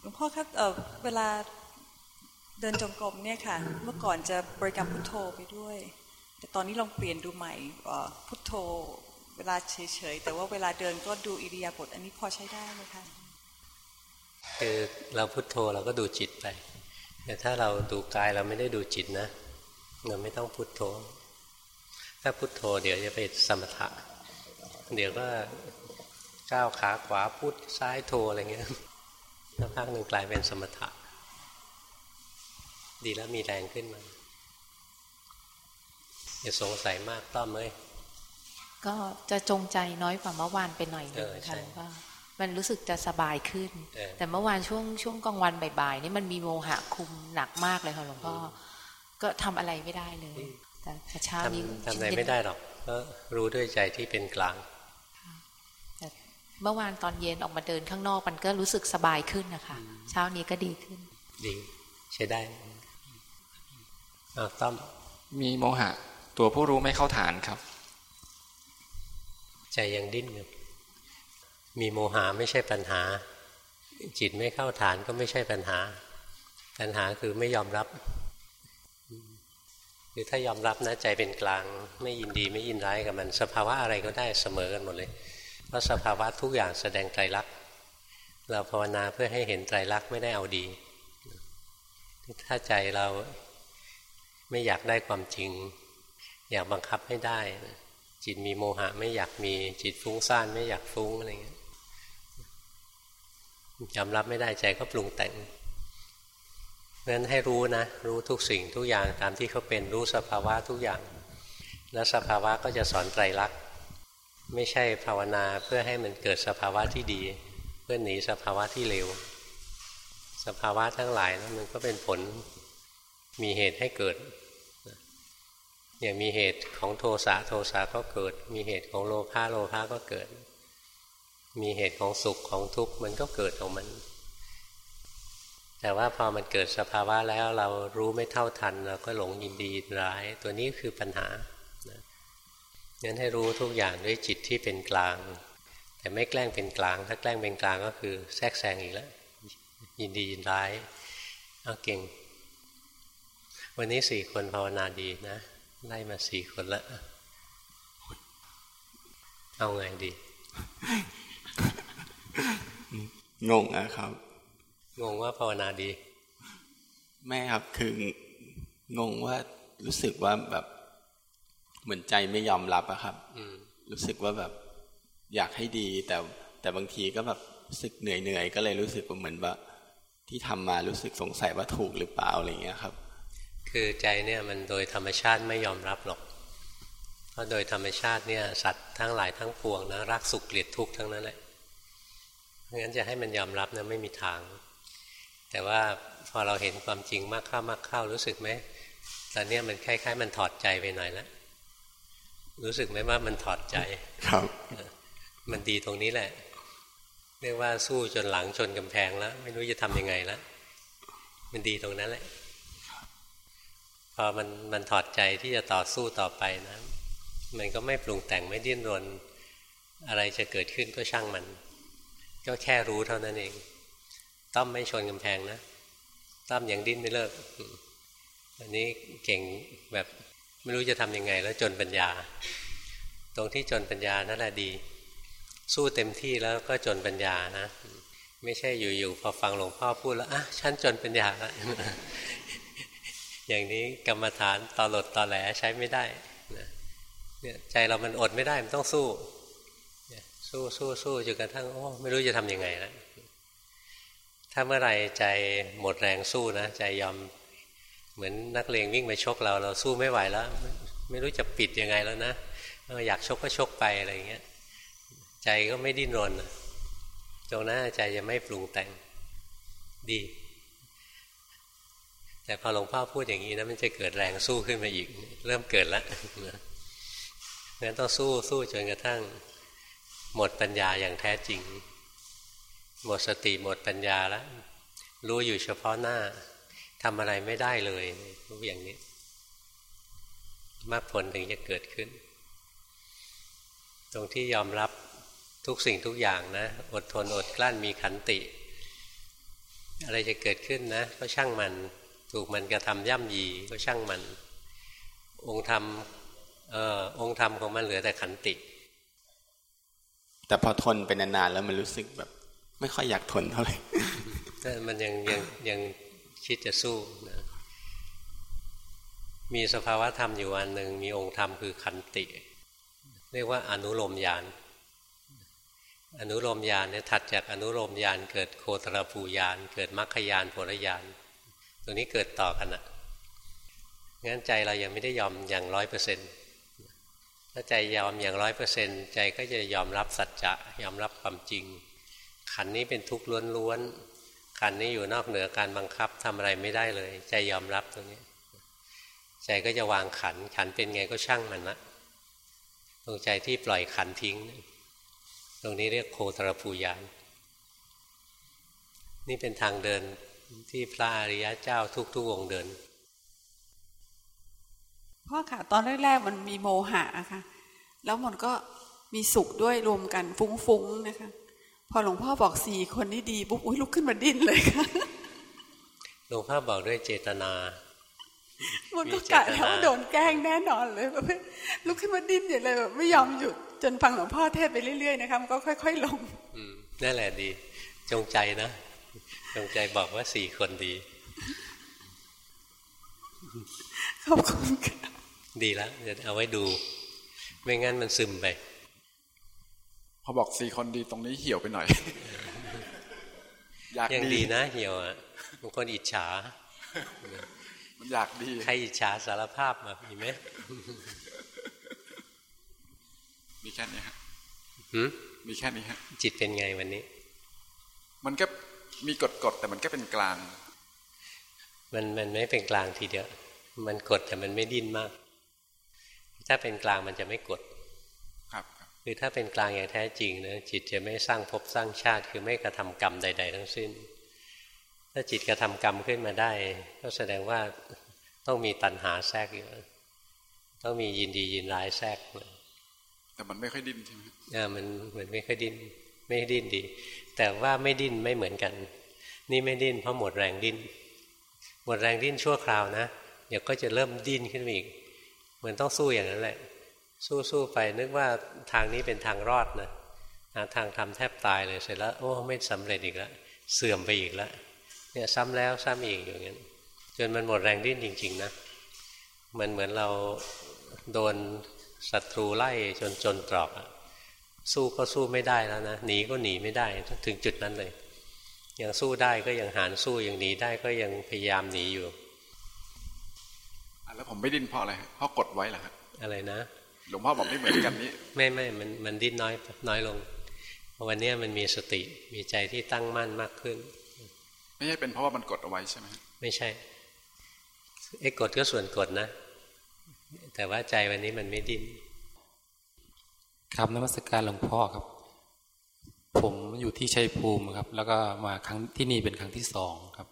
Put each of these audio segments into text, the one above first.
หลวงพ่อครับเเวลาเดินจงกรมเนี่ยค่ะ เมื่อก่อนจะบริกรรมพุทโธไปด้วย แต่ตอนนี้ลองเปลี่ยนดูใหม่พุทโธ เวลาเฉยๆแต่ว่าเวลาเดินก็ดูอิริยาบถอันนี้พอใช้ได้ไหมคะคือเราพุทโธเราก็ดูจิตไป แต่ถ้าเราดูกายเราไม่ได้ดูจิตนะ เราไม่ต้องพุทโธ ถ้าพุทโธเดี๋ยวจะไปสมถะ เดี๋ยวก็ ก้าวขาขวาพุทซ้ายโธอะไรเงี้ยสักพักหนึ่งกลายเป็นสมถะ ดีแล้วมีแรงขึ้นมาอย่าสงสัยมากต้อมเลยก็จะจงใจน้อยกว่าเมื่อวานไปหน่อยนึงค่ะหลวงพ่อมันรู้สึกจะสบายขึ้น แต่เมื่อวานช่วงช่วงกลางวันบ่ายๆนี่มันมีโมหะคุมหนักมากเลยค่ะหลวงพ่อก็ทำอะไรไม่ได้เลยแต่เช้านี้ทำอะไรไม่ได้หรอกก็รู้ด้วยใจที่เป็นกลาง เมื่อวานตอนเย็นออกมาเดินข้างนอกมันก็รู้สึกสบายขึ้นนะคะเช้านี้ก็ดีขึ้น ดีใช้ได้อาต้อมมีโมหะ ตัวผู้รู้ไม่เข้าฐานครับ ใจยังดิ้นอยู่มีโมหะไม่ใช่ปัญหา จิตไม่เข้าฐานก็ไม่ใช่ปัญหา ปัญหาคือไม่ยอมรับคือถ้ายอมรับนะใจเป็นกลาง ไม่ยินดีไม่ยินร้ายกับมัน สภาวะอะไรก็ได้เสมอกันหมดเลยเพราะสภาวะทุกอย่างแสดงไตรลักษณ์เราภาวนาเพื่อให้เห็นไตรลักษณ์ไม่ได้เอาดี ถ้าใจเราไม่อยากได้ความจริง อยากบังคับให้ได้ จิตมีโมหะไม่อยากมีจิตฟุ้งซ่านไม่อยากฟุ้งอะไรเงี้ยยอมรับไม่ได้ใจก็ปรุงแต่งเพราะฉะนั้นให้รู้นะ รู้ทุกสิ่งทุกอย่างตามที่เขาเป็นรู้สภาวะทุกอย่าง แล้วสภาวะก็จะสอนไตรลักษณ์ ไม่ใช่ภาวนาเพื่อให้มันเกิดสภาวะที่ดี เพื่อหนีสภาวะที่เลวสภาวะทั้งหลายนะั้นมันก็เป็นผลมีเหตุให้เกิดอย่างมีเหตุของโทสะโทสะก็เกิด มีเหตุของโลภะโลภะก็เกิด มีเหตุของสุขของทุกข์มันก็เกิดของมัน แต่ว่าพอมันเกิดสภาวะแล้วเรารู้ไม่เท่าทันเราก็หลงยินดีร้าย ตัวนี้คือปัญหา งั้นให้รู้ทุกอย่างด้วยจิตที่เป็นกลาง แต่ไม่แกล้งเป็นกลาง ถ้าแกล้งเป็นกลางก็คือแทรกแซงอีกแล้ว ยินดียินร้ายเอาเก่ง วันนี้สี่คนภาวนาดีนะไล่มาสี่คนละ เอาไงดี งงนะครับ งงว่าภาวนาดีแม่ครับคืองงว่ารู้สึกว่าแบบ เหมือนใจไม่ยอมรับอะครับรู้สึกว่าแบบอยากให้ดีแต่แต่บางทีก็แบบรู้สึกเหนื่อยเหนื่อยก็เลยรู้สึกว่าเหมือนว่าที่ทำมารู้สึกสงสัยว่าถูกหรือเปล่าอะไรเงี้ยครับ คือใจเนี่ยมันโดยธรรมชาติไม่ยอมรับหรอก เพราะโดยธรรมชาติเนี่ยสัตว์ทั้งหลายทั้งปวงนะรักสุขเกลียดทุกข์ทั้งนั้นแหละเพราะงั้นจะให้มันยอมรับนะไม่มีทาง แต่ว่าพอเราเห็นความจริงมากเข้ามากเข้ารู้สึกไหมตอนนี้มันคล้ายๆ มันถอดใจไปหน่อยแล้ว รู้สึกไหมว่ามันถอดใจครับ มันดีตรงนี้แหละ เรียกว่าสู้จนหลังชนกำแพงแล้ว ไม่รู้จะทำยังไงแล้วมันดีตรงนั้นแหละพอมันมันถอดใจที่จะต่อสู้ต่อไปนะ มันก็ไม่ปรุงแต่งไม่ดิ้นรน อะไรจะเกิดขึ้นก็ช่างมัน ก็แค่รู้เท่านั้นเอง ต้อมไม่ชนกำแพงนะ ต้อมยังดิ้นไม่เลิก อันนี้เก่งแบบ ไม่รู้จะทำยังไง แล้วจนปัญญา ตรงที่จนปัญญานั่นแหละดี สู้เต็มที่แล้วก็จนปัญญานะไม่ใช่อยู่ๆพอฟังหลวงพ่อพูดแล้วอะฉันจนปัญญาแล้วอย่างนี้กรรมฐานตอหลดตอแหลใช้ไม่ได้เนี่ยใจเรามันอดไม่ได้มันต้องสู้สู้สู้สู้จนกระทั่งโอ้ไม่รู้จะทํำยังไงแล้วถ้าเมื่อไรใจหมดแรงสู้นะใจยอม เหมือนนักเลงวิ่งไปชกเราเราสู้ไม่ไหวแล้ว ไม่รู้จะปิดยังไงแล้วนะอยากชกก็ชกไปอะไรอย่างเงี้ยใจก็ไม่ดิ้นรนตรงนั้นใจจะไม่ปรุงแต่งดี แต่พอหลวงพ่อพูดอย่างนี้นะมันจะเกิดแรงสู้ขึ้นมาอีก เริ่มเกิดแล้วงั้นต้องสู้สู้จนกระทั่ง หมดปัญญาอย่างแท้จริง หมดสติหมดปัญญาแล้วรู้อยู่เฉพาะหน้า ทำอะไรไม่ได้เลยรู้อย่างนี้มรรคผลถึงจะเกิดขึ้น ตรงที่ยอมรับทุกสิ่งทุกอย่างนะ อดทนอดกลั้นมีขันติ อะไรจะเกิดขึ้นนะ ก็ช่างมัน ถูกมันกระทำย่ำยีก็ช่างมัน องค์ธรรมเอ่อองค์ธรรมของมันเหลือแต่ขันติ แต่พอทนเป็นนานๆแล้วมันรู้สึกแบบ ไม่ค่อยอยากทนเท่าไหร่แต่มันยังยังยัง คิดจะสู้นะมีสภาวะธรรมอยู่อันหนึ่งมีองค์ธรรมคือขันติ เรียกว่าอนุโลมญาณอนุโลมญาณเนี่ยถัดจากอนุโลมญาณเกิดโคตรภูญาณเกิดมรรคญาณผลญาณตรงนี้เกิดต่อกันอะงั้นใจเรายังไม่ได้ยอมอย่างร้อยเปอร์เซ็นต์ถ้าใจยอมอย่างร้อยเปอร์เซ็นต์ใจก็จะยอมรับสัจจะยอมรับความจริง ขันนี้เป็นทุกข์ล้วนๆ ขันนี้อยู่นอกเหนือการบังคับทำอะไรไม่ได้เลย ใจยอมรับตรงนี้ ใจก็จะวางขัน ขันเป็นไงก็ช่างมันละตรงใจที่ปล่อยขันทิ้ง ตรงนี้เรียกโคตรภูยาน นี่เป็นทางเดินที่พระอริยะเจ้าทุกๆองค์เดินพ่อค่ะ ตอนแรกๆมันมีโมหะค่ะ แล้วมันก็มีสุขด้วยรวมกันฟุ้งๆนะคะ พอหลวงพ่อบอกสี่คนนี้ดีปุ๊บอุ้ยลุกขึ้นมาดิ้นเลยค่ะหลวงพ่อบอกด้วยเจตนา มันก็กะแล้วโดนแกล้งแน่นอนเลยแบบลุกขึ้นมาดิ้นอย่างเลยแบบไม่ยอมหยุดจนฟังหลวงพ่อเทศไปเรื่อยๆนะคะมันก็ค่อย ๆ ลงนั่นแหละดี จงใจนะ จงใจบอกว่าสี่คนดีขอบคุณค่ะดีแล้วเดี๋ยวเอาไว้ดู ไม่งั้นมันซึมไป พอบอกสี่คนดีตรงนี้เหี่ยวไปหน่อย อยากยังดีนะ เหี่ยวอะบางคนอิจฉา มันอยากดี ใครอิจฉาสารภาพมามีไหมมีแค่นี้ฮะมีแค่นี้ฮะ จิตเป็นไงวันนี้ มันก็มีกฎกฎแต่มันก็เป็นกลาง มันมันไม่เป็นกลางทีเดียว มันกดแต่มันไม่ดิ้นมาก ถ้าเป็นกลางมันจะไม่กด ครับคือถ้าเป็นกลางอย่างแท้จริงนะจิตจะไม่สร้างภพสร้างชาติคือไม่กระทำกรรมใด ๆ ทั้งสิ้น ถ้าจิตกระทำกรรมขึ้นมาได้ ก็แสดงว่าต้องมีตัณหาแทรกอยู่ต้องมียินดียินร้ายแทรกเลยแต่มันไม่ค่อยดิ้นใช่ไหมอ่ามันเหมือนไม่ค่อยดิ้นไม่ดิ้นดี แต่ว่าไม่ดิ้นไม่เหมือนกัน นี่ไม่ดิ้นเพราะหมดแรงดิ้นหมดแรงดิ้นชั่วคราวนะเดี๋ยวก็จะเริ่มดิ้นขึ้นมาอีกเหมือนต้องสู้อย่างนั้นแหละ สู้สู้ไปนึกว่าทางนี้เป็นทางรอดนะหาทางทำแทบตายเลยเสร็จแล้ว โอ้ไม่สำเร็จอีกแล้วเสื่อมไปอีกแล้วเนี่ยซ้ำแล้วซ้ำอีกอย่างนี้จนมันหมดแรงดิ้นจริง ๆ นะ มันเหมือนเราโดนศัตรูไล่จนจนตรอกสู้ก็สู้ไม่ได้แล้วนะหนีก็หนีไม่ได้ถึงจุดนั้นเลย ยังสู้ได้ก็ยังหารสู้ยังหนีได้ก็ยังพยายามหนีอยู่แล้วผมไม่ดิ้นเพราะอะไรเพราะกดไว้เหรอครับอะไรนะ หลวงพ่อบอกไม่เหมือนกันนี้ ไม่ไม่มันมันดิ้นน้อยน้อยลง วันนี้มันมีสติมีใจที่ตั้งมั่นมากขึ้น ไม่ใช่เป็นเพราะว่ามันกดเอาไว้ใช่ไหมไม่ใช่ไอ้กดก็ส่วนกดนะ แต่ว่าใจวันนี้มันไม่ดิ้นครับนมัสการหลวงพ่อครับ ผมอยู่ที่ชัยภูมิครับ แล้วก็มาครั้งที่นี่เป็นครั้งที่สองครับ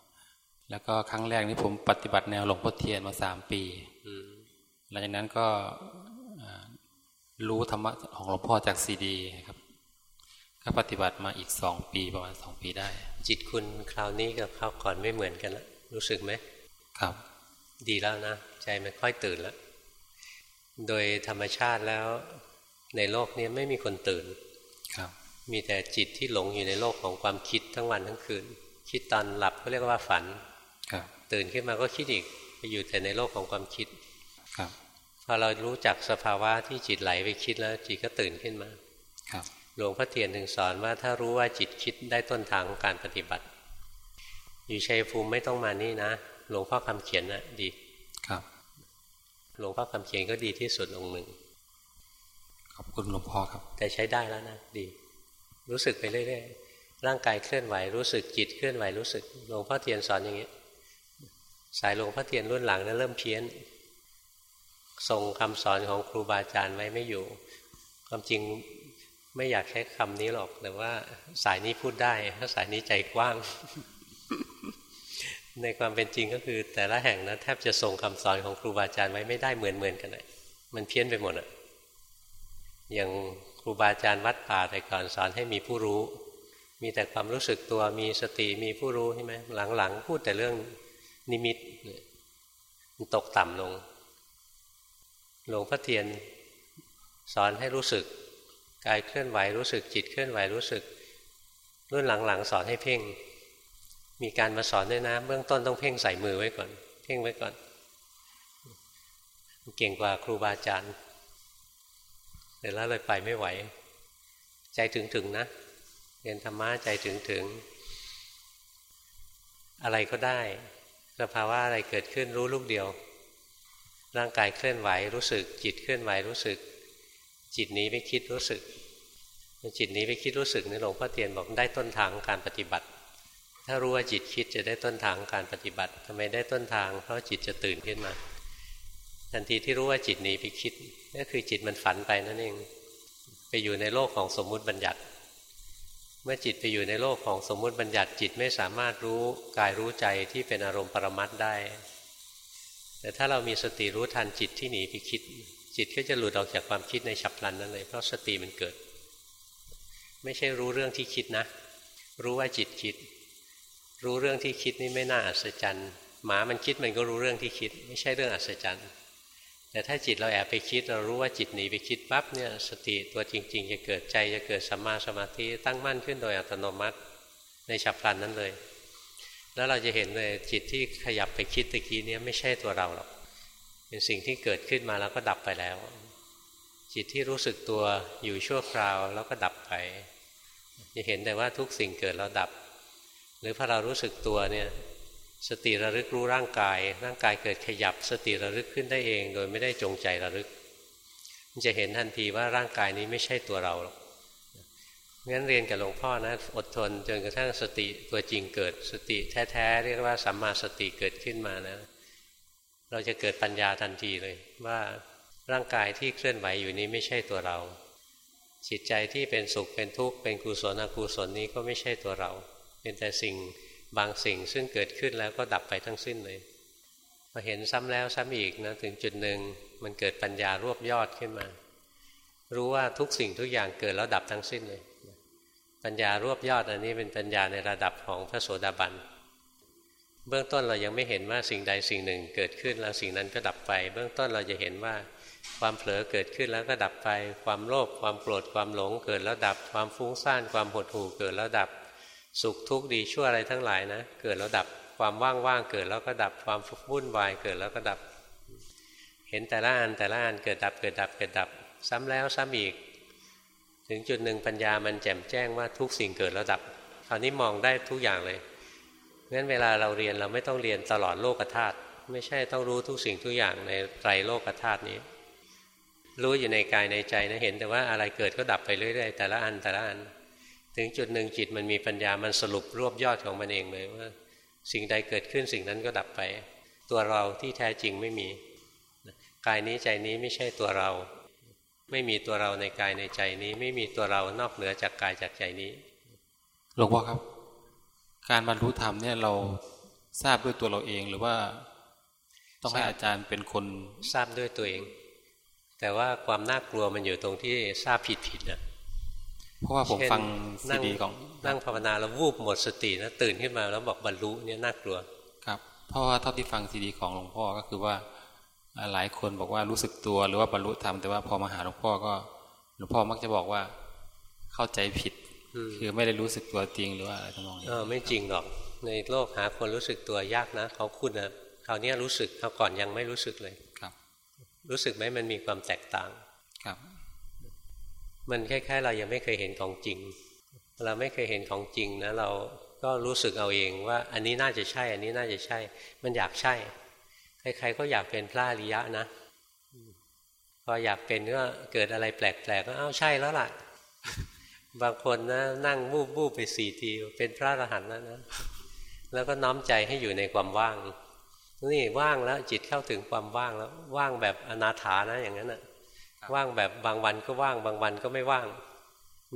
แล้วก็ครั้งแรกนี้ผมปฏิบัติแนวหลวงพ่อเทียนมาสามปีหลังจากนั้นก็ รู้ธรรมะของหลวงพ่อจากซีดีครับ ก็ปฏิบัติมาอีกสองปีประมาณสองปีได้ จิตคุณคราวนี้กับคราวก่อนไม่เหมือนกันแล้วรู้สึกไหมครับ ดีแล้วนะ ใจมันค่อยตื่นแล้ว โดยธรรมชาติแล้วในโลกนี้ไม่มีคนตื่นครับ มีแต่จิตที่หลงอยู่ในโลกของความคิดทั้งวันทั้งคืน คิดตอนหลับก็เรียกว่าฝันครับ ตื่นขึ้นมาก็คิดอีกไปอยู่แต่ในโลกของความคิดครับพ อเรารู้จักสภาวะที่จิตไหลไปคิดแล้วจิตก็ตื่นขึ้นมา ครับ หลวงพ่อเทียนถึงสอนว่าถ้ารู้ว่าจิตคิดได้ต้นทางของการปฏิบัติ อยู่ชัยภูมิไม่ต้องมานี่นะ หลวงพ่อคำเขียนนะ่ะดี ครับ หลวงพ่อคำเขียนก็ดีที่สุดองค์หนึ่ง ขอบคุณหลวงพ่อครับ แต่ใช้ได้แล้วนะดี รู้สึกไปเรื่อยๆ ร่างกายเคลื่อนไหวรู้สึกจิตเคลื่อนไหวรู้สึก หลวงพ่อเทียนสอนอย่างนี้ สายหลวงพ่อเทียนรุ่นหลังนั้นเริ่มเพี้ยน ทรงคำสอนของครูบาอาจารย์ไว้ไม่อยู่ ความจริงไม่อยากใช้คำนี้หรอก แต่ว่าสายนี้พูดได้ถ้าสายนี้ใจกว้าง ในความเป็นจริงก็คือ แต่ละแห่งนะแทบจะส่งคำสอนของครูบาอาจารย์ไว้ไม่ได้เหมือนเหมือนกันเลยมันเพี้ยนไปหมดอะอย่างครูบาอาจารย์วัดป่าแต่ก่อนสอนให้มีผู้รู้ มีแต่ความรู้สึกตัวมีสติมีผู้รู้ใช่ไหมหลังๆ พูดแต่เรื่องนิมิตมันตกต่ำลง หลวงพ่อเทียนสอนให้รู้สึกกายเคลื่อนไหวรู้สึกจิตเคลื่อนไหวรู้สึก รุ่นหลังๆ สอนให้เพ่ง มีการมาสอนด้วยนะ เบื้องต้นต้องเพ่งใส่มือไว้ก่อน เพ่งไว้ก่อน เก่งกว่าครูบาอาจารย์เดี๋ยวแล้วเลยไปไม่ไหว ใจถึงๆนะเรียนธรรมะใจถึงๆอะไรก็ได้สภาวะอะไรเกิดขึ้นรู้ลูกเดียว ร่างกายเคลื่อนไหวรู้สึก จิตเคลื่อนไหวรู้สึก จิตนี้ไปคิดรู้สึกจิตนี้ไปคิดรู้สึกนี่หลวงพ่อเตียนบอกได้ต้นทางการปฏิบัติ ถ้ารู้ว่าจิตคิดจะได้ต้นทางการปฏิบัติทำไมได้ต้นทาง เพราะจิตจะตื่นขึ้นมาทันทีที่รู้ว่าจิตหนีไปคิดก็คือจิตมันฝันไปนั่นเองไปอยู่ในโลกของสมมุติบัญญัติ เมื่อจิตไปอยู่ในโลกของสมมุติบัญญัติ จิตไม่สามารถรู้กายรู้ใจที่เป็นอารมณ์ปรมัตได้ แต่ถ้าเรามีสติรู้ทันจิตที่หนีไปคิด จิตก็จะหลุดออกจากความคิดในฉับพลันนั้นเลย เพราะสติมันเกิด ไม่ใช่รู้เรื่องที่คิดนะ รู้ว่าจิตคิด รู้เรื่องที่คิดนี่ไม่น่าอัศจรรย์หมามันคิดมันก็รู้เรื่องที่คิด ไม่ใช่เรื่องอัศจรรย์ แต่ถ้าจิตเราแอบไปคิด เรารู้ว่าจิตหนีไปคิดปั๊บเนี่ยสติตัวจริง ๆ จะเกิดใจจะเกิดสัมมาสมาธิตั้งมั่นขึ้นโดยอัตโนมัติ ในฉับพลันนั้นเลย แล้วเราจะเห็นเลยจิตที่ขยับไปคิดตะกี้นี้ไม่ใช่ตัวเราหรอก เป็นสิ่งที่เกิดขึ้นมาแล้วก็ดับไปแล้ว จิตที่รู้สึกตัวอยู่ชั่วคราวแล้วก็ดับไป จะเห็นแต่ว่าทุกสิ่งเกิดแล้วดับ หรือพอเรารู้สึกตัวเนี่ยสติระลึกรู้ร่างกาย ร่างกายเกิดขยับ สติระลึกขึ้นได้เอง โดยไม่ได้จงใจระลึก มันจะเห็นทันทีว่าร่างกายนี้ไม่ใช่ตัวเราหรอก งั้นเรียนกับหลวงพ่อนะอดทนจนกระทั่งสติตัวจริงเกิดสติแท้ๆเรียกว่าสัมมาสติเกิดขึ้นมานะ เราจะเกิดปัญญาทันทีเลย ว่าร่างกายที่เคลื่อนไหวอยู่นี้ไม่ใช่ตัวเรา จิตใจที่เป็นสุขเป็นทุกข์เป็นกุศลอกุศลนี้ก็ไม่ใช่ตัวเรา เป็นแต่สิ่งบางสิ่งซึ่งเกิดขึ้นแล้วก็ดับไปทั้งสิ้นเลยพอเห็นซ้ำแล้วซ้ำอีกนะถึงจุดหนึ่งมันเกิดปัญญารวบยอดขึ้นมา รู้ว่าทุกสิ่งทุกอย่างเกิดแล้วดับทั้งสิ้นเลย ปัญญารวบยอดอันนี้เป็นปัญญาในระดับของพระโสดาบัน เบื้องต้นเรายังไม่เห็นว่าสิ่งใดสิ่งหนึ่งเกิดขึ้นแล้วสิ่งนั้นก็ดับไป เบื้องต้นเราจะเห็นว่าความเผลอเกิดขึ้นแล้วก็ดับไป ความโลภความโกรธความหลงเกิดแล้วดับ ความฟุ้งซ่านความหดหู่เกิดแล้วดับ สุขทุกข์ดีชั่วอะไรทั้งหลายนะ เกิดแล้วดับ ความว่างๆเกิดแล้วก็ดับ ความวุ่นวายเกิดแล้วก็ดับ เห็นแต่ละอันแต่ละอันเกิดดับเกิดดับเกิดดับ ซ้ำแล้วซ้ำอีก ถึงจุดหนึ่งปัญญามันแจ่มแจ้งว่าทุกสิ่งเกิดแล้วดับคราวนี้มองได้ทุกอย่างเลยงั้นเวลาเราเรียนเราไม่ต้องเรียนตลอดโลกธาตุไม่ใช่ต้องรู้ทุกสิ่งทุกอย่างในไตรโลกธาตุนี้ รู้อยู่ในกายในใจนะเห็นแต่ว่าอะไรเกิดก็ดับไปเรื่อยๆแต่ละอันแต่ละอัน ถึงจุดหนึ่งจิตมันมีปัญญามันสรุปรวบยอดของมันเองเลยว่า สิ่งใดเกิดขึ้นสิ่งนั้นก็ดับไป ตัวเราที่แท้จริงไม่มีกายนี้ใจนี้ไม่ใช่ตัวเรา ไม่มีตัวเราในกายในใจนี้ ไม่มีตัวเรานอกเหนือจากกายจากใจนี้หลวงพ่อครับ การบรรลุธรรมเนี่ยเราทราบด้วยตัวเราเองหรือว่า ต้องให้อาจารย์เป็นคนทราบด้วยตัวเอง แต่ว่าความน่ากลัวมันอยู่ตรงที่ทราบผิดผิดนะเพราะว่าผมฟังซีดีของนั่งภาวนาแล้ววูบหมดสตินะตื่นขึ้นมาแล้วบอกบรรลุเนี่ยน่ากลัวครับ เพราะว่าเท่าที่ฟังซีดีของหลวงพ่อก็คือว่า หลายคนบอกว่ารู้สึกตัวหรือว่าบรรลุธรรมแต่ว่าพอมาหาหลวงพ่อก็หลวงพ่อมักจะบอกว่าเข้าใจผิด คือไม่ได้รู้สึกตัวจริงหรือว่าอะไรทั้งนั้นเออไม่จริงหรอกในโลกหาคนรู้สึกตัวยากนะเขาคุณนะคราวนี้รู้สึกเขาก่อนยังไม่รู้สึกเลยครับ รู้สึกไหมมันมีความแตกต่างครับ มันคล้ายๆ เรายังไม่เคยเห็นของจริง เราไม่เคยเห็นของจริงนะเราก็รู้สึกเอาเองว่า อันนี้น่าจะใช่ อันนี้น่าจะใช่ มันอยากใช่ ใครๆก็อยากเป็นพระอริยะนะพออยากเป็นก็เกิดอะไรแปลกๆก็เอ้าใช่แล้วล่ะ บางคนนะนั่งบูบบูบไปสี่ทีเป็นพระอรหันต์แล้วนะ แล้วก็น้อมใจให้อยู่ในความว่าง นี่ว่างแล้วจิตเข้าถึงความว่างแล้ว ว่างแบบอนาถานะอย่างนั้นนะว่างแบบบางวันก็ว่าง บางวันก็ไม่ว่าง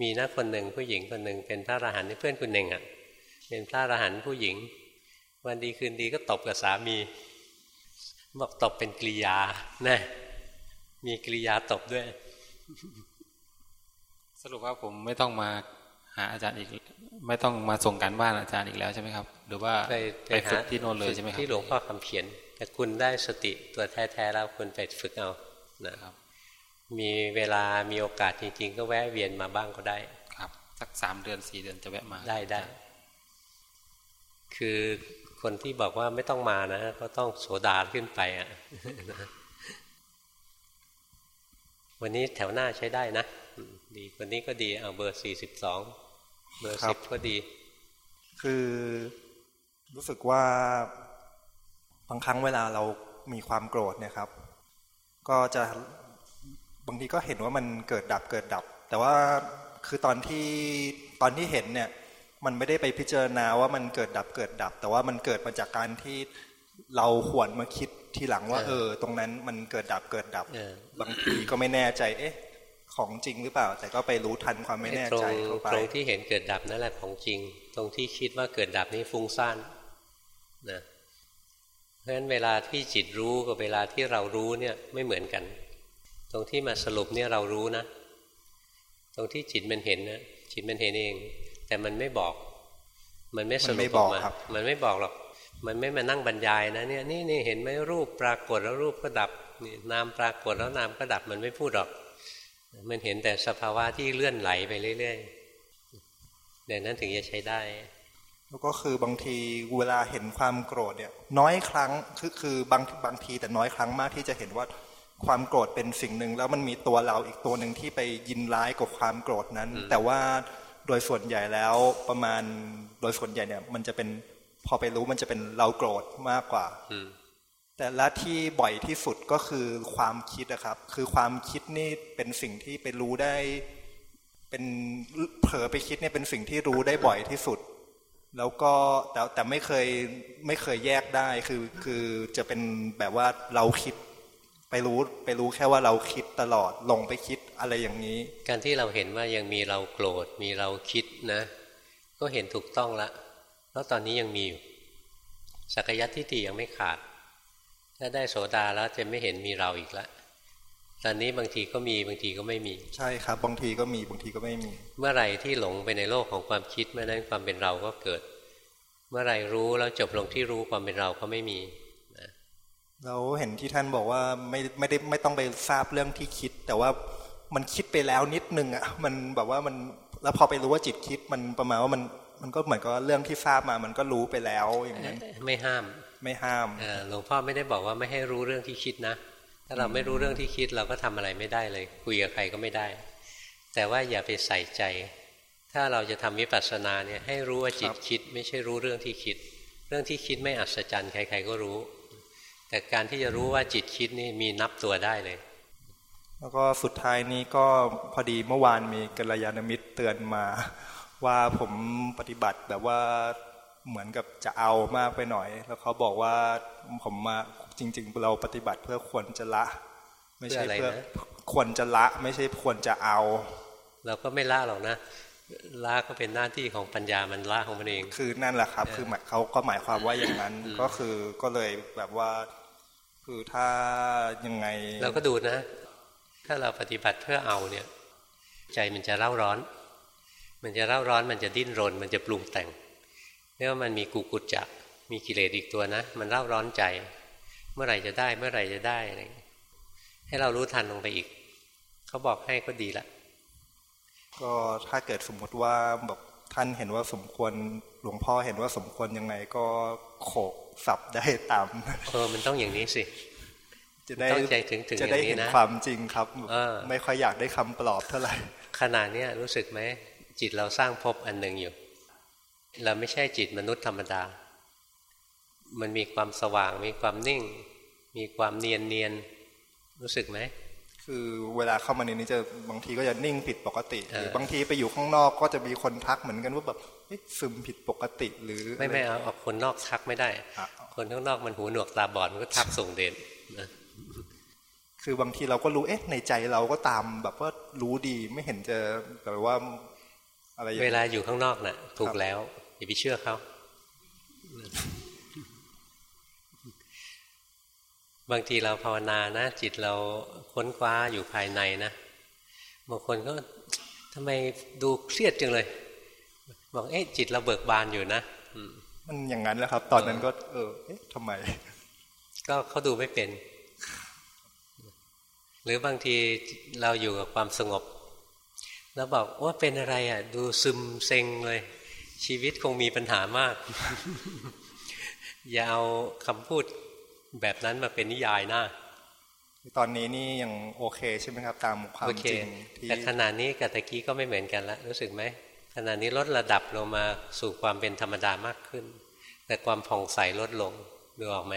มีนะคนหนึ่งผู้หญิงคนหนึ่งเป็นพระอรหันต์เพื่อนคุณเองอะเป็นพระอรหันต์ผู้หญิง วันดีคืนดีก็ตบกับสามี บอกตบเป็นกริยานะมีกริยาตบด้วย สรุปว่าผมไม่ต้องมาหาอาจารย์อีก ไม่ต้องมาส่งการบ้านอาจารย์อีกแล้วใช่ไหมครับ หรือว่าไปไปฝึกที่โน่นเลยใช่ไหมครับที่หลวงพ่อคำเขียน แต่คุณได้สติตัวแท้ๆแล้วคุณไปฝึกเอานะครับ มีเวลามีโอกาสจริง ๆ ก็แวะเวียนมาบ้างก็ได้ ครับ สักสามเดือนสี่เดือนจะแวะมาได้ได้คือ คนที่บอกว่าไม่ต้องมานะ ก็ต้องโสดาขึ้นไปอะวันนี้แถวหน้าใช้ได้นะ ดีคนนี้ก็ดีเอาเบอร์สี่สิบสองเบอร์สิบก็ดี คือรู้สึกว่าบางครั้งเวลาเรามีความโกรธเนี่ยครับ ก็จะบางทีก็เห็นว่ามันเกิดดับเกิดดับ แต่ว่าคือตอนที่ตอนที่เห็นเนี่ย มันไม่ได้ไปพิจารณาว่ามันเกิดดับเกิดดับ แต่ว่ามันเกิดมาจากการที่เราขวนมาคิดทีหลังว่า เออ ตรงนั้นมันเกิดดับเกิดดับบางทีก็ไม่แน่ใจ เอ๊ะ ของจริงหรือเปล่า แต่ก็ไปรู้ทันความไม่แน่ใจเข้าไปตรงที่เห็นเกิดดับนั่นแหละของจริง ตรงที่คิดว่าเกิดดับนี่ฟุ้งซ่านนะเพราะฉะนั้นเวลาที่จิตรู้กับเวลาที่เรารู้เนี่ยไม่เหมือนกัน ตรงที่มาสรุปเนี่ยเรารู้นะ ตรงที่จิตมันเห็นนะจิตมันเห็นเอง แต่มันไม่บอก มันไม่สรุปออกมามันไม่บอกหรอก มันไม่มานั่งบรรยายนะเนี่ยนี่นี่เห็นไหมรูปปรากฏแล้วรูปก็ดับนี่นามปรากฏแล้วนามก็ดับมันไม่พูดหรอก มันเห็นแต่สภาวะที่เลื่อนไหลไปเรื่อยๆเดี๋ยวนั้นถึงจะใช้ได้ แล้วก็คือบางทีเวลาเห็นความโกรธเนี่ย น้อยครั้งคือคือบางบางทีแต่น้อยครั้งมากที่จะเห็นว่าความโกรธเป็นสิ่งหนึ่งแล้วมันมีตัวเราอีกตัวหนึ่งที่ไปยินร้ายกับความโกรธนั้น แต่ว่า โดยส่วนใหญ่แล้วประมาณโดยส่วนใหญ่เนี่ย มันจะเป็นพอไปรู้มันจะเป็นเราโกรธมากกว่าแต่ละที่บ่อยที่สุดก็คือความคิดนะครับ คือความคิดนี่เป็นสิ่งที่ไปรู้ได้ เป็นเผลอไปคิดเนี่ยเป็นสิ่งที่รู้ได้บ่อยที่สุด แล้วก็แต่แต่ไม่เคยไม่เคยแยกได้คือคือจะเป็นแบบว่าเราคิด ไปรู้ไปรู้แค่ว่าเราคิดตลอดลงไปคิดอะไรอย่างนี้ การที่เราเห็นว่ายังมีเราโกรธมีเราคิดนะ ก็เห็นถูกต้องละแล้วตอนนี้ยังมีอยู่สักยัติทิฏฐิยังไม่ขาด ถ้าได้โสดาแล้วจะไม่เห็นมีเราอีกแล้วตอนนี้บางทีก็มีบางทีก็ไม่มี ใช่ครับ บางทีก็มีบางทีก็ไม่มี เมื่อไหร่ที่หลงไปในโลกของความคิดเมื่อนั้นความเป็นเราก็เกิด เมื่อไหร่รู้แล้วจบลงที่รู้ความเป็นเราก็ไม่มี เราเห็นที่ท่านบอกว่าไม่ไม่ได้ไม่ต้องไปทราบเรื่องที่คิด แต่ว่ามันคิดไปแล้วนิดนึงอะมันแบบว่ามันแล้วพอไปรู้ว่าจิตคิดมันประมาณว่ามันมันก็เหมือนกับเรื่องที่ทราบมามันก็รู้ไปแล้วอย่างนั้นไม่ห้าม ไม่ห้ามหลวงพ่อไม่ได้บอกว่าไม่ให้รู้เรื่องที่คิดนะถ้าเราไม่รู้เรื่องที่คิดเราก็ทำอะไรไม่ได้เลย คุยกับใครก็ไม่ได้ แต่ว่าอย่าไปใส่ใจ ถ้าเราจะทำวิปัสสนาเนี่ยให้รู้ว่าจิตคิด ไม่ใช่รู้เรื่องที่คิด เรื่องที่คิดไม่อัศจรรย์ใคร ๆ ก็รู้ แต่การที่จะรู้ว่าจิตคิดนี่มีนับตัวได้เลย แล้วก็สุดท้ายนี้ก็พอดีเมื่อวานมีกัลยาณมิตรเตือนมา ว่าผมปฏิบัติแบบว่าเหมือนกับจะเอามากไปหน่อย แล้วเขาบอกว่าผมมาจริง ๆ เราปฏิบัติเพื่อควรจะละ ไม่ใช่เพื่อควรจะละ ไม่ใช่ควรจะเอา เราก็ไม่ละหรอกนะละก็เป็นหน้าที่ของปัญญามันละของมันเอง คือนั่นแหละครับ คือเขาก็หมายความว่าอย่างนั้น ก็คือก็เลยแบบว่า คือถ้ายังไง เราก็ดูนะ ถ้าเราปฏิบัติเพื่อเอาเนี่ย ใจมันจะเร่าร้อน มันจะเร่าร้อนมันจะดิ้นรน มันจะปรุงแต่งเรียกว่ามันมีกูกุจจะมีกิเลสอีกตัวนะ มันเร่าร้อนใจ เมื่อไหร่จะได้ เมื่อไหร่จะได้อะไรให้เรารู้ทันลงไปอีก เขาบอกให้ก็ดีละก็ถ้าเกิดสมมติว่าแบบท่านเห็นว่าสมควรหลวงพ่อเห็นว่าสมควรยังไงก็ โขกสับได้ตามเออมันต้องอย่างนี้สิ จะได้ใจถึงถึงจะได้เห็นความจริงครับไม่ค่อยอยากได้คำปลอบเท่าไหร่ขนาดนี้รู้สึกไหมจิตเราสร้างภพอันหนึ่งอยู่ เราไม่ใช่จิตมนุษย์ธรรมดา มันมีความสว่าง มีความนิ่ง มีความเนียนเนียนรู้สึกไหมคือเวลาเข้ามาในนี้จะบางทีก็จะนิ่งผิดปกติหรือบางทีไปอยู่ข้างนอกก็จะมีคนทักเหมือนกันว่าแบบ ซึมผิดปกติหรือ ไม่ไม่เอาเอาคนนอกทักไม่ได้ คนข้างนอกมันหูหนวกตาบอดมันก็ทักส่งเด่นคือบางทีเราก็รู้เอ๊ะในใจเราก็ตามแบบว่ารู้ดีไม่เห็นจะแบบว่าอะไรเวลาอยู่ข้างนอกนะ่ะ ถูกแล้วอย่าไปเชื่อเขาบางทีเราภาวนานะ จิตเราค้นคว้าอยู่ภายในนะบางคนก็ทำไมดูเครียดจังเลย บอกเอ๊ะจิตเราเบิกบานอยู่นะมันอย่างนั้นแหละครับ ตอนนั้นก็ เออ เอ๊ะทำไม ก็เขาดูไม่เป็น หรือบางทีเราอยู่กับความสงบ แล้วบอกว่าเป็นอะไรอะ ดูซึมเซ็งเลย ชีวิตคงมีปัญหามาก อย่าเอาคำพูดแบบนั้นมาเป็นนิยายนะตอนนี้นี่ยังโอเคใช่ไหมครับ ตามความจริงที่แต่ขณะนี้กับตะกี้ก็ไม่เหมือนกันแล้วรู้สึกไหม ขณะนี้ลดระดับลงมาสู่ความเป็นธรรมดามากขึ้น แต่ความผ่องใสลดลงดูออกไหม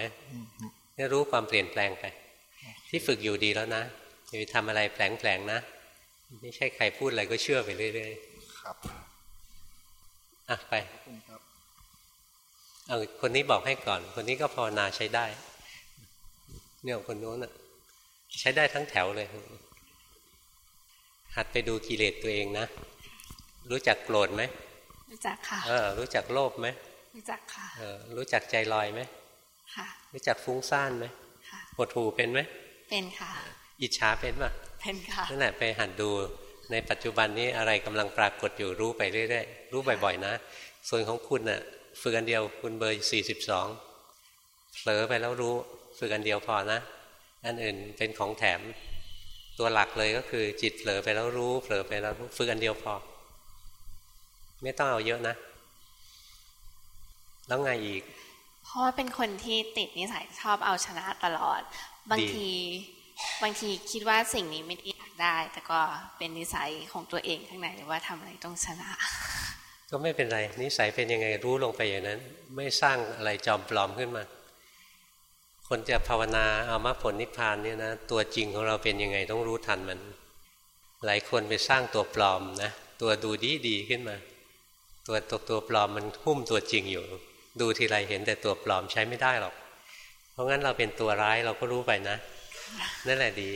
นี่รู้ความเปลี่ยนแปลงไป ที่ฝึกอยู่ดีแล้วนะอย่าไปทำอะไรแผลงๆนะ ไม่ใช่ใครพูดอะไรก็เชื่อไปเรื่อยๆครับอะไปเอาคนนี้บอกให้ก่อน คนนี้ก็ภาวนาใช้ได้ เนี่ยคนโน้นอะ ใช้ได้ทั้งแถวเลยหัดไปดูกิเลสตัวเองนะ รู้จักโกรธไหมรู้จักค่ะเออรู้จักโลภไหมรู้จักค่ะเออรู้จักใจลอยไหมค่ะรู้จักฟุ้งซ่านไหมค่ะปวดหูเป็นไหมเป็นค่ะ อิจฉาเป็นป่ะเป็นค่ะนั่นแหละไปหัดดูในปัจจุบันนี้อะไรกำลังปรากฏอยู่รู้ไปเรื่อยๆรู้บ่อยๆนะ ส่วนของคุณน่ะฝึกอันเดียวคุณเบอร์สี่สิบสองเผลอไปแล้วรู้ฝึกอันเดียวพอนะอันอื่นเป็นของแถมตัวหลักเลยก็คือจิตเผลอไปแล้วรู้เผลอไปแล้วรู้ฝึกอันเดียวพอ ไม่ต้องเอาเยอะนะ แล้วไงอีก เพราะว่าเป็นคนที่ติดนิสัยชอบเอาชนะตลอด บางทีบางทีคิดว่าสิ่งนี้ไม่ได้อยากได้ แต่ก็เป็นนิสัยของตัวเองข้างในว่าทำอะไรต้องชนะ ก็ไม่เป็นไร นิสัยเป็นยังไงรู้ลงไปอย่างนั้น ไม่สร้างอะไรจอมปลอมขึ้นมา คนจะภาวนาเอามรรคผลนิพพานเนี่ยนะตัวจริงของเราเป็นยังไงต้องรู้ทันมัน หลายคนไปสร้างตัวปลอมนะตัวดูดีดีขึ้นมา ตัวตัวตัวปลอมมันหุ้มตัวจริงอยู่ ดูทีไรเห็นแต่ตัวปลอมใช้ไม่ได้หรอก เพราะงั้นเราเป็นตัวร้ายเราก็รู้ไปนะ นั่นแหละดี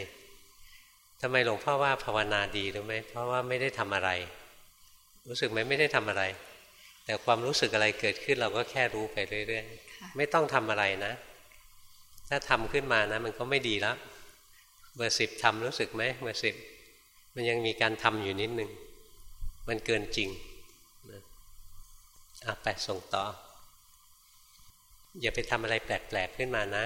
ทำไมหลวงพ่อว่าภาวนาดีรู้ไหมเพราะว่าไม่ได้ทำอะไร รู้สึกไหมไม่ได้ทำอะไร แต่ความรู้สึกอะไรเกิดขึ้นเราก็แค่รู้ไปเรื่อยๆไม่ต้องทำอะไรนะ ถ้าทำขึ้นมานะ มันก็ไม่ดีแล้วเบอร์สิบทำรู้สึกไหมเบอร์สิบมันยังมีการทำอยู่นิดนึงมันเกินจริง อะไปส่งต่อ อย่าไปทำอะไรแปลกๆขึ้นมานะ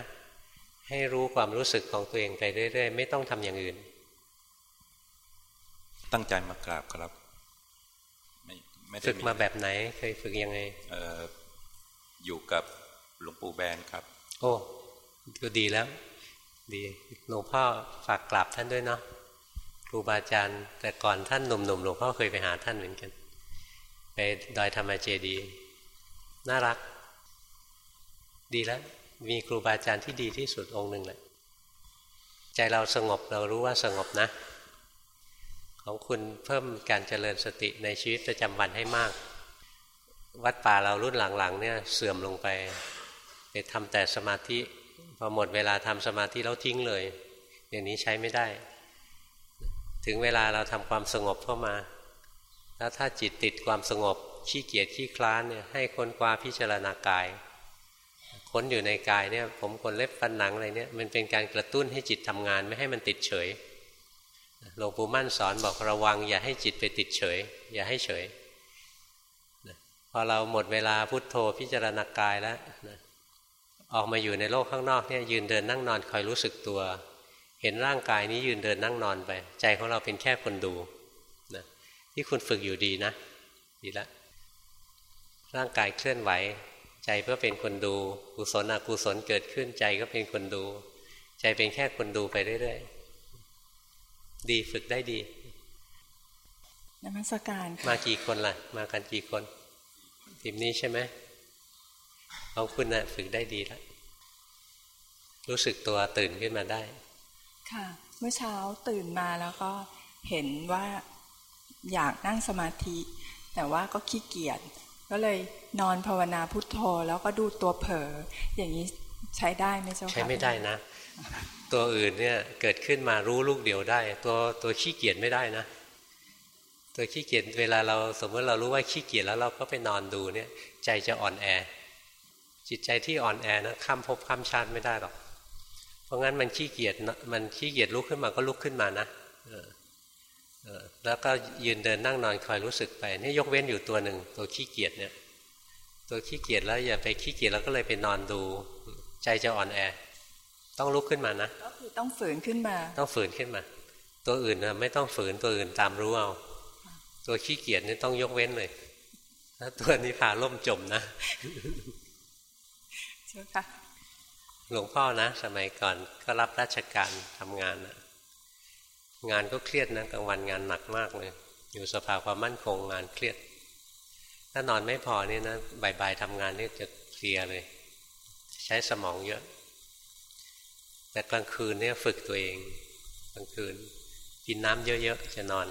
ให้รู้ความรู้สึกของตัวเองไปเรื่อยๆ ไม่ต้องทำอย่างอื่น ตั้งใจมากราบครับไม่ไม่ฝึกมาแบบไหน เคยฝึกยังไงอออยู่กับหลวงปู่แบนครับ โอ้ก็ดีแล้ว ดีหลวงพ่อฝากกราบท่านด้วยเนาะครูบาอาจารย์แต่ก่อนท่านหนุ่มๆหลวงพ่อเคยไปหาท่านเหมือนกัน ไปดอยธรรมเจดี น่ารัก ดีแล้ว มีครูบาอาจารย์ที่ดีที่สุดองค์หนึ่งแหละ ใจเราสงบเรารู้ว่าสงบนะ ของคุณเพิ่มการเจริญสติในชีวิตประจำวันให้มาก วัดป่าเรารุ่นหลังๆ เนี่ยเสื่อมลงไปไปทำแต่สมาธิพอหมดเวลาทำสมาธิแล้วทิ้งเลย อย่างนี้ใช้ไม่ได้ ถึงเวลาเราทำความสงบเข้ามา แล้วถ้าจิตติดความสงบขี้เกียจขี้คลานเนี่ยให้ค้นคว้าพิจารณากาย ค้นอยู่ในกายเนี่ยผมคนเล็บฟันหนังอะไรเนี่ยมันเป็นการกระตุ้นให้จิตทำงานไม่ให้มันติดเฉยหลวงปู่มั่นสอนบอกระวัง อย่าให้จิตไปติดเฉย อย่าให้เฉยพอเราหมดเวลาพุโทโธพิจารณากายแล้วออกมาอยู่ในโลกข้างนอกเนี่ยยืนเดินนั่งนอนคอยรู้สึกตัว เห็นร่างกายนี้ยืนเดินนั่งนอนไป ใจของเราเป็นแค่คนดู ที่คุณฝึกอยู่ดีนะ ดีละ ร่างกายเคลื่อนไหว ใจเพื่อเป็นคนดูกุศลอกุศลเกิดขึ้นใจก็เป็นคนดู ใจเป็นแค่คนดูไปเรื่อยๆดีฝึกได้ดีนมัสการมากี่คนล่ะ มากันกี่คนทีมนี้ใช่ไหมของคุณนะ่ะฝึกได้ดีแล้วรู้สึกตัวตื่นขึ้นมาได้ ค่ะ เมื่อเช้าตื่นมาแล้วก็เห็นว่า อยากนั่งสมาธิ แต่ว่าก็ขี้เกียจก็เลยนอนภาวนาพุทโธแล้วก็ดูตัวเผลออย่างนี้ใช้ได้ไหมเจ้าค่ะใช้ไม่ได้นะ ตัวอื่นเนี่ยเกิดขึ้นมารู้ลูกเดียวได้ ตัวตัวขี้เกียจไม่ได้นะ ตัวขี้เกียจเวลาเราสมมติเรารู้ว่าขี้เกียจแล้วเราก็ไปนอนดูเนี่ย ใจจะอ่อนแอ จิตใจที่อ่อนแอนะข้ามภพข้ามชาติไม่ได้หรอก เพราะงั้นมันขี้เกียจมันขี้เกียจลุกขึ้นมาก็ลุกขึ้นมานะ แล้วก็ยืนเดินนั่งนอนคอยรู้สึกไปนี่ยกเว้นอยู่ตัวหนึ่งตัวขี้เกียจเนี่ย ตัวขี้เกียจแล้วอย่าไปขี้เกียจแล้วก็เลยไปนอนดู ใจจะอ่อนแอ ต้องลุกขึ้นมานะก็คือต้องฝืนขึ้นมา ต้องฝืนขึ้นมา ตัวอื่นนะไม่ต้องฝืนตัวอื่นตามรู้เอาตัวขี้เกียจนี่ต้องยกเว้นเลยถ้าตัวนี้พาล่มจมนะใช่ค่ะหลวงพ่อนะ สมัยก่อนก็รับราชการทำงานนะ งานก็เครียดนะกลางวันงานหนักมากเลย อยู่สภาความมั่นคงงานเครียด ถ้านอนไม่พอนี่นะบ่ายๆทำงานนี่จะเคลียเลย ใช้สมองเยอะ แต่กลางคืนเนี่ยฝึกตัวเอง กลางคืน กินน้ำเยอะๆจะนอน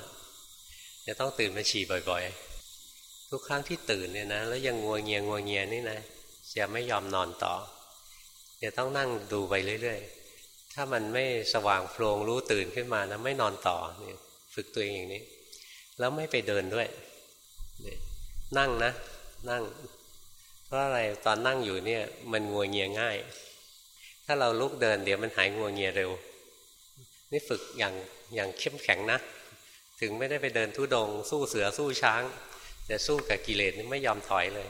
จะต้องตื่นมาฉี่บ่อย ๆ ทุกครั้งที่ตื่นเนี่ยนะแล้วยังงัวเงียงัวเงียนี่นะจะไม่ยอมนอนต่อจะต้องนั่งดูไปเรื่อยๆ ถ้ามันไม่สว่างโพลงรู้ตื่นขึ้นมานะไม่นอนต่อเนี่ยฝึกตัวเองอย่างนี้ แล้วไม่ไปเดินด้วยนั่งนะ นั่ง เพราะอะไรตอนนั่งอยู่เนี่ย มันงัวเงียง่าย ถ้าเราลุกเดิน เดี๋ยวมันหายงัวเงียเร็ว นี่ฝึกอย่างอย่างเข้มแข็งนะ ถึงไม่ได้ไปเดินทุดง สู้เสือสู้ช้าง แต่สู้กับกิเลสนี่ไม่ยอมถอยเลย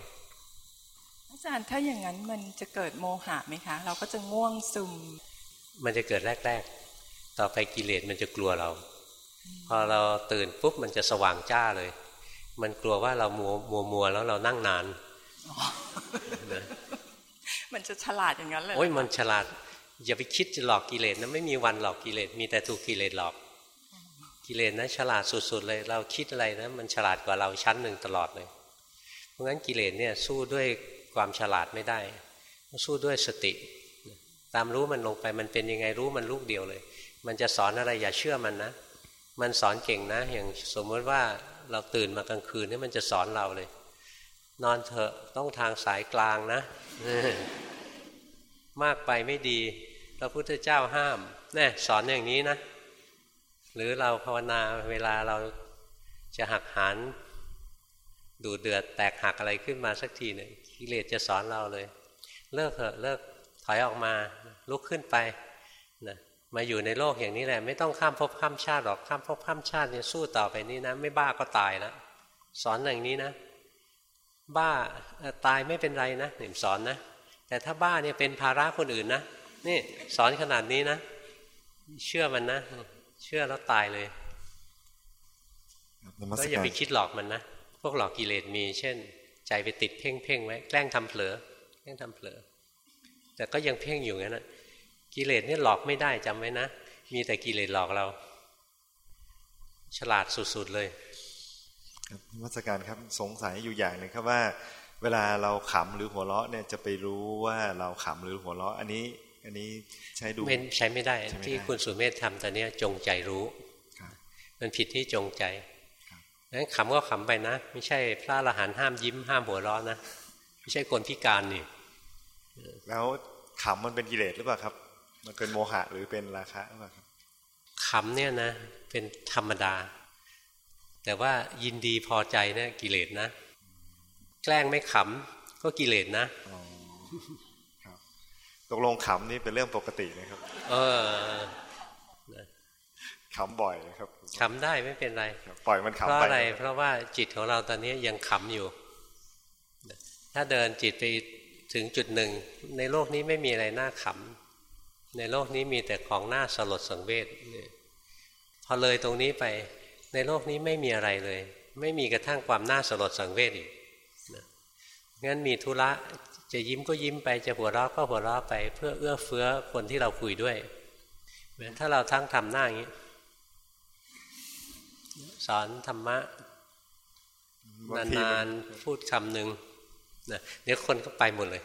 อาจารย์ถ้าอย่างนั้นมันจะเกิดโมหะไหมคะ เราก็จะง่วงซึม มันจะเกิดแรก ๆ ต่อไปกิเลสมันจะกลัวเรา พอเราตื่นปุ๊บมันจะสว่างจ้าเลย มันกลัวว่าเรามัวมัวมัวแล้วเรานั่งนานมันจะฉลาดอย่างนั้นเลยโอ้ยมันฉลาดอย่าไปคิดจะหลอกกิเลสนะไม่มีวันหลอกกิเลสมีแต่ถูกกิเลสหลอก กิเลสนะฉลาดสุดๆเลย เราคิดอะไรนะมันฉลาดกว่าเราชั้นหนึ่งตลอดเลย เพราะงั้นกิเลสเนี่ยสู้ด้วยความฉลาดไม่ได้ สู้ด้วยสติ ตามรู้มันลงไปมันเป็นยังไงรู้มันลูกเดียวเลย มันจะสอนอะไรอย่าเชื่อมันนะ มันสอนเก่งนะ อย่างสมมติว่าเราตื่นมากลางคืนนี่มันจะสอนเราเลย นอนเถอะต้องทางสายกลางนะ มากไปไม่ดีพระพุทธเจ้าห้ามแน่สอนอย่างนี้นะ หรือเราภาวนาเวลาเราจะหักหานดูเดือดแตกหักอะไรขึ้นมาสักทีเนี่ยกิเลสจะสอนเราเลย เลิกเถอะเลิก ถอยออกมาลุกขึ้นไปนะมาอยู่ในโลกอย่างนี้แหละ ไม่ต้องข้ามภพข้ามชาติหรอกข้ามภพข้ามชาติเนี่ยสู้ต่อไปนี้นะ ไม่บ้าก็ตายแล้วสอนอย่างนี้นะ บ้าตายไม่เป็นไรนะหนิมสอนนะ แต่ถ้าบ้าเนี่ยเป็นภาระคนอื่นนะนี่สอนขนาดนี้นะ เชื่อมันนะ เชื่อแล้วตายเลยก็อย่าไปคิดหลอกมันนะ พวกหลอกกิเลสมี เช่น ใจไปติดเพ่งเพ่งไว้แกล้งทำเผลอแกล้งทำเผลอ แต่ก็ยังเพ่งอยู่งั้นนะกิเลสนี่หลอกไม่ได้จำไว้นะ มีแต่กิเลสหลอกเรา ฉลาดสุดๆเลยมัสการครับสงสัยอยู่อย่างหนึ่งครับว่า เวลาเราขำหรือหัวเราะเนี่ยจะไปรู้ว่าเราขำหรือหัวเราะ อันนี้ อันนี้ใช้ดูใช้ไม่ได้ ที่คุณสุเมธทำตอนนี้จงใจรู้มันผิดที่จงใจงั้นขำก็ขำไปนะ ไม่ใช่พระอรหันต์ห้ามยิ้มห้ามหัวเราะนะ ไม่ใช่คนพิการนี่ แล้วขำมันเป็นกิเลสหรือเปล่าครับ มันเป็นโมหะหรือเป็นราคะหรือเปล่าครับขำเนี่ยนะ เป็นธรรมดา แต่ว่ายินดีพอใจเนี่ยกิเลสนะ แกล้งไม่ขำก็กิเลสนะครับตกลงขำนี่เป็นเรื่องปกตินะครับ เออขำบ่อยครับขำได้ไม่เป็นไรปล่อยมันขำไปเพราะอะไร เพราะว่าจิตของเราตอนนี้ยังขำอยู่ ถ้าเดินจิตไป ถึงจุดหนึ่ง ในโลกนี้ไม่มีอะไรน่าขำในโลกนี้มีแต่ของน่าสลดสังเวชพอเลยตรงนี้ไป ในโลกนี้ไม่มีอะไรเลย ไม่มีกระทั่งความน่าสลดสังเวชอีกงั้นมีธุระจะยิ้มก็ยิ้มไปจะหัวเราะก็หัวเราะไป เพื่อเอื้อเฟื้อคนที่เราคุยด้วยเหมือนถ้าเราทั้งทำหน้าอย่างนี้ สอนธรรมะ นานๆพูดคำหนึ่ง นะเดี๋ยวคนก็ไปหมดเลย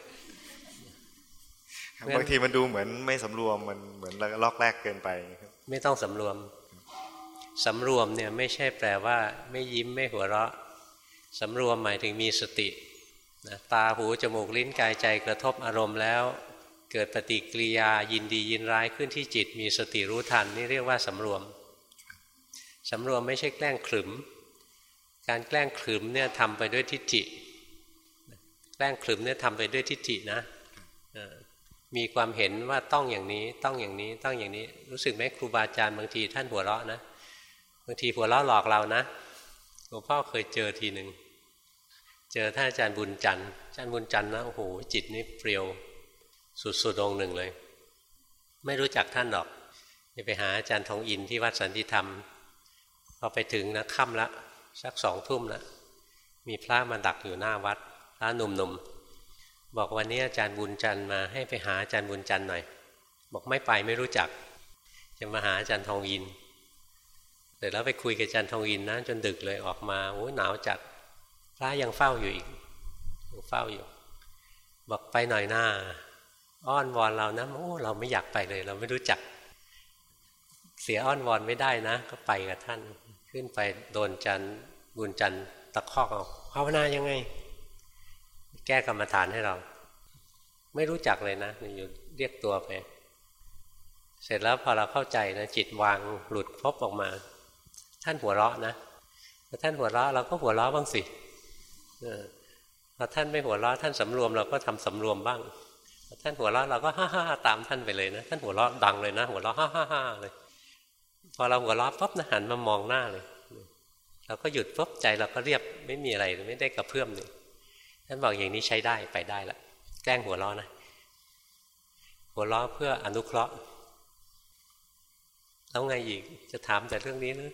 บางทีมันดูเหมือนไม่สำรวมมันเหมือนลอกแรกเกินไปไม่ต้องสำรวมสำรวมเนี่ยไม่ใช่แปลว่า ไม่ยิ้มไม่หัวเราะสำรวมหมายถึงมีสตินะตาหูจมูกลิ้นกายใจกระทบอารมณ์แล้ว เกิดปฏิกิริยายินดียินร้ายขึ้นที่จิต มีสติรู้ทันนี่เรียกว่าสำรวมสำรวมไม่ใช่แกล้งขลึม การแกล้งขลึมเนี่ยทำไปด้วยทิฏฐิ แกล้งคลึมเนี่ยทำไปด้วยทิฏฐินะมีความเห็นว่าต้องอย่างนี้ต้องอย่างนี้ต้องอย่างนี้ รู้สึกไหมครูบาอาจารย์บางทีท่านหัวเราะนะบางทีหัวเราะหลอกเรานะหลวงพ่อเคยเจอทีหนึ่งเจอท่านอาจารย์บุญจันทร์อาจารย์บุญจันทร์นะโอ้โหจิตนี่เปรียวสุดๆองหนึ่งเลย ไม่รู้จักท่านหรอกไปหาอาจารย์ทองอินที่วัดสันติธรรมพอไปถึงนะค่ำละสักสองทุ่มแล้วมีพระมาดักอยู่หน้าวัด พระหนุ่มๆบอกวันนี้อาจารย์บุญจันทร์มาให้ไปหาอาจารย์บุญจันทร์หน่อย บอกไม่ไปไม่รู้จัก จะมาหาอาจารย์ทองอินเสร็จแล้วไปคุยกับอาจารย์ทองอินนะจนดึกเลยออกมาโอ้หนาวจัดพระยังเฝ้าอยู่อีกเฝ้าอยู่ บอกไปหน่อยหน้า อ้อนวอนเรานะโอ้เราไม่อยากไปเลย เราไม่รู้จัก เสียอ้อนวอนไม่ได้นะ ก็ไปกับท่าน ขึ้นไปโดนจันบุญจันตะคอกเอาภาวนายังไง แก้กรรมฐานให้เรา ไม่รู้จักเลยนะอยู่เรียกตัวไป เสร็จแล้วพอเราเข้าใจนะจิตวางหลุดพบออกมา ท่านหัวเราะนะพอท่านหัวเราะเราก็หัวเราะบ้างสิพอท่านไม่หัวเราะท่านสำรวมเราก็ทำสำรวมบ้างพอท่านหัวเราะเราก็ฮ่าฮ่าตามท่านไปเลยนะท่านหัวเราะดังเลยนะ หัวเราะฮ่าฮ่าฮ่าเลย พอเราหัวเราะปั๊บนะหันมามองหน้าเลยเราก็หยุดปุ๊บใจเราก็เรียบไม่มีอะไรไม่ได้กระเพื่อมเลย ท่านบอกอย่างนี้ใช้ได้ไปได้ละแกล้งหัวเราะนะ หัวเราะเพื่ออนุเคราะห์ แล้วไงอีกจะถามแต่เรื่องนี้หรือ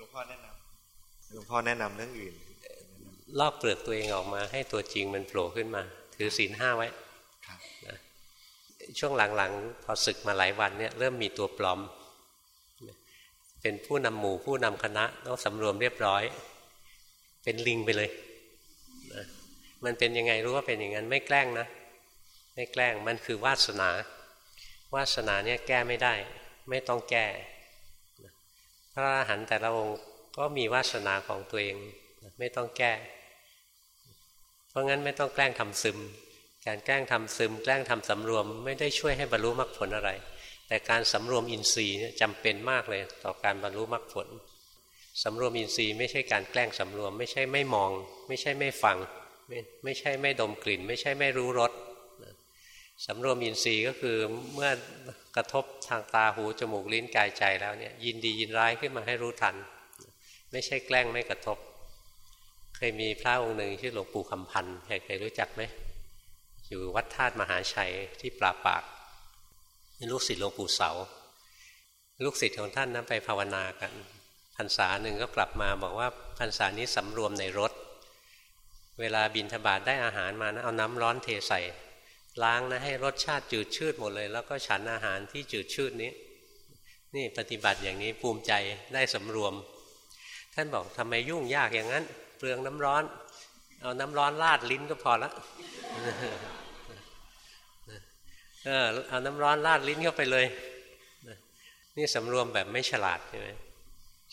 หลวงพ่อแนะนำหลวงพ่อแนะนำเรื่องอื่นลอกเปลือกตัวเองออกมา ให้ตัวจริงมันโผล่ขึ้นมา ถือศีลห้าไว้นะช่วงหลังๆ พอศึกมาหลายวันเนี่ยเริ่มมีตัวปลอม เป็นผู้นำหมู่ผู้นำคณะต้องสำรวมเรียบร้อย เป็นลิงไปเลยนะ มันเป็นยังไงรู้ว่าเป็นอย่างนั้นไม่แกล้งนะ ไม่แกล้งมันคือวาสนา วาสนาเนี่ยแก้ไม่ได้ ไม่ต้องแก้ พระอรหันต์แต่ละองค์ก็มีวาสนาของตัวเองไม่ต้องแก้ เพราะงั้นไม่ต้องแกล้งทำซึม การแกล้งทำซึม แกล้งทำสำรวม ไม่ได้ช่วยให้บรรลุมรรคผลอะไร แต่การสำรวมอินทรีย์จำเป็นมากเลย ต่อการบรรลุมรรคผลสำรวมอินทรีย์ไม่ใช่การแกล้งสำรวม ไม่ใช่ไม่มอง ไม่ใช่ไม่ฟัง ไม่ใช่ไม่ดมกลิ่น ไม่ใช่ไม่รู้รสสำรวมอินทรีย์ก็คือเมื่อกระทบทางตาหูจมูกลิ้นกายใจแล้วเนี่ยยินดียินร้ายขึ้นมาให้รู้ทัน ไม่ใช่แกล้งไม่กระทบ เคยมีพระองค์หนึ่งชื่อหลวงปู่คำพันธ์ใครรู้จักไหมอยู่วัดธาตุมหาชัยที่ปราปากลูกศิษย์หลวงปู่เสา ลูกศิษย์ของท่านนั้นไปภาวนากันพรรษาหนึ่งก็กลับมาบอกว่าพรรษานี้สำรวมในรถ เวลาบินทบาทได้อาหารมานะเอาน้ำร้อนเทใส่ ล้างนะให้รสชาติจืดชืดหมดเลย แล้วก็ฉันอาหารที่จืดชืดนี้ นี่ปฏิบัติอย่างนี้ภูมิใจได้สำรวม ท่านบอกทำไมยุ่งยากอย่างนั้น เปลืองน้ำร้อน เอาน้ำร้อนลาดลิ้นก็พอละเออเอาน้ำร้อนลาดลิ้นเข้าไปเลยนี่สำรวมแบบไม่ฉลาดใช่ไหม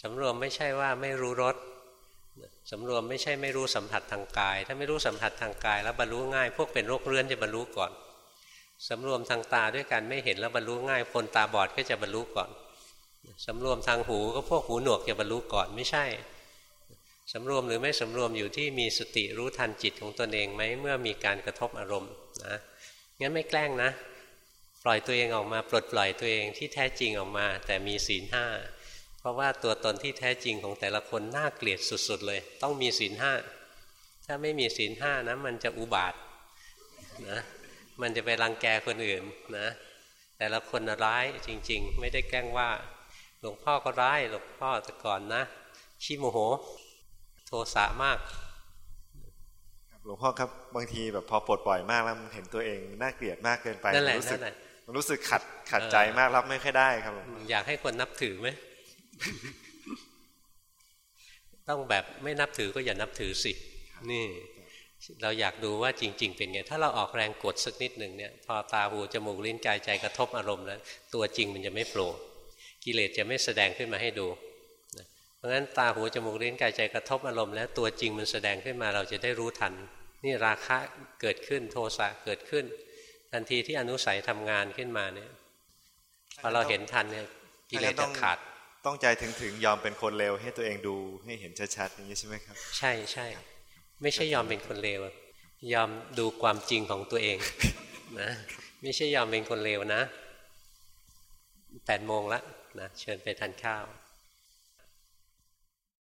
สำรวมไม่ใช่ว่าไม่รู้รส สำรวมไม่ใช่ไม่รู้สัมผัสทางกาย ถ้าไม่รู้สัมผัสทางกาย แล้วบรรลุง่าย พวกเป็นโรคเรื้อนจะบรรลุก่อนสำรวมทางตาด้วยกันไม่เห็นแล้วบรรลุง่ายคนตาบอดก็จะบรรลุก่อนสำรวมทางหูก็พวกหูหนวกจะบรรลุก่อนไม่ใช่สำรวมหรือไม่สำรวมอยู่ที่มีสติรู้ทันจิตของตนเองไหมเมื่อมีการกระทบอารมณ์นะงั้นไม่แกล้งนะ ปล่อยตัวเองออกมาปลดปล่อยตัวเองที่แท้จริงออกมา แต่มีศีลห้า เพราะว่าตัวตนที่แท้จริงของแต่ละคนน่าเกลียดสุดๆเลย ต้องมีศีลห้าถ้าไม่มีศีลห้านะมันจะอุบาทนะมันจะไปรังแกคนอื่นนะแต่ละคนร้ายจริง ๆ ไม่ได้แกล้งว่า หลวงพ่อก็ร้ายหลวงพ่อแต่ก่อนนะขี้โมโห โทสะมากหลวงพ่อครับบางทีแบบพอปลดปล่อยมากแล้วมันเห็นตัวเองน่าเกลียดมากเกินไปรู้สึกมันรู้สึกขัดขัดใจมากรับไม่ค่อยได้ครับอยากให้คนนับถือไหม ต้องแบบไม่นับถือก็อย่านับถือสิ นี่ เราอยากดูว่าจริง ๆ เป็นไง ถ้าเราออกแรงกดสักนิดหนึ่งเนี่ยพอตาหูจมูกลิ้นกายใจกระทบอารมณ์แล้ว ตัวจริงมันจะไม่โผล่กิเลสจะไม่แสดงขึ้นมาให้ดูเพราะฉะนั้นตาหูจมูกลิ้นกายใจกระทบอารมณ์แล้วตัวจริงมันแสดงขึ้นมาเราจะได้รู้ทัน นี่ราคะเกิดขึ้นโทสะเกิดขึ้น ทันทีที่อนุสัยทำงานขึ้นมาเนี่ยพอเราเห็นทันเนี่ยกิเลสจะขาด ต้องใจถึงถึงยอมเป็นคนเลวให้ตัวเองดูให้เห็นชัดๆอย่างนี้ใช่ไหมครับ ใช่ใช่ไม่ใช่ยอมเป็นคนเลวยอมดูความจริงของตัวเองนะไม่ใช่ยอมเป็นคนเลวนะแปดโมงละนะเชิญไปทานข้าว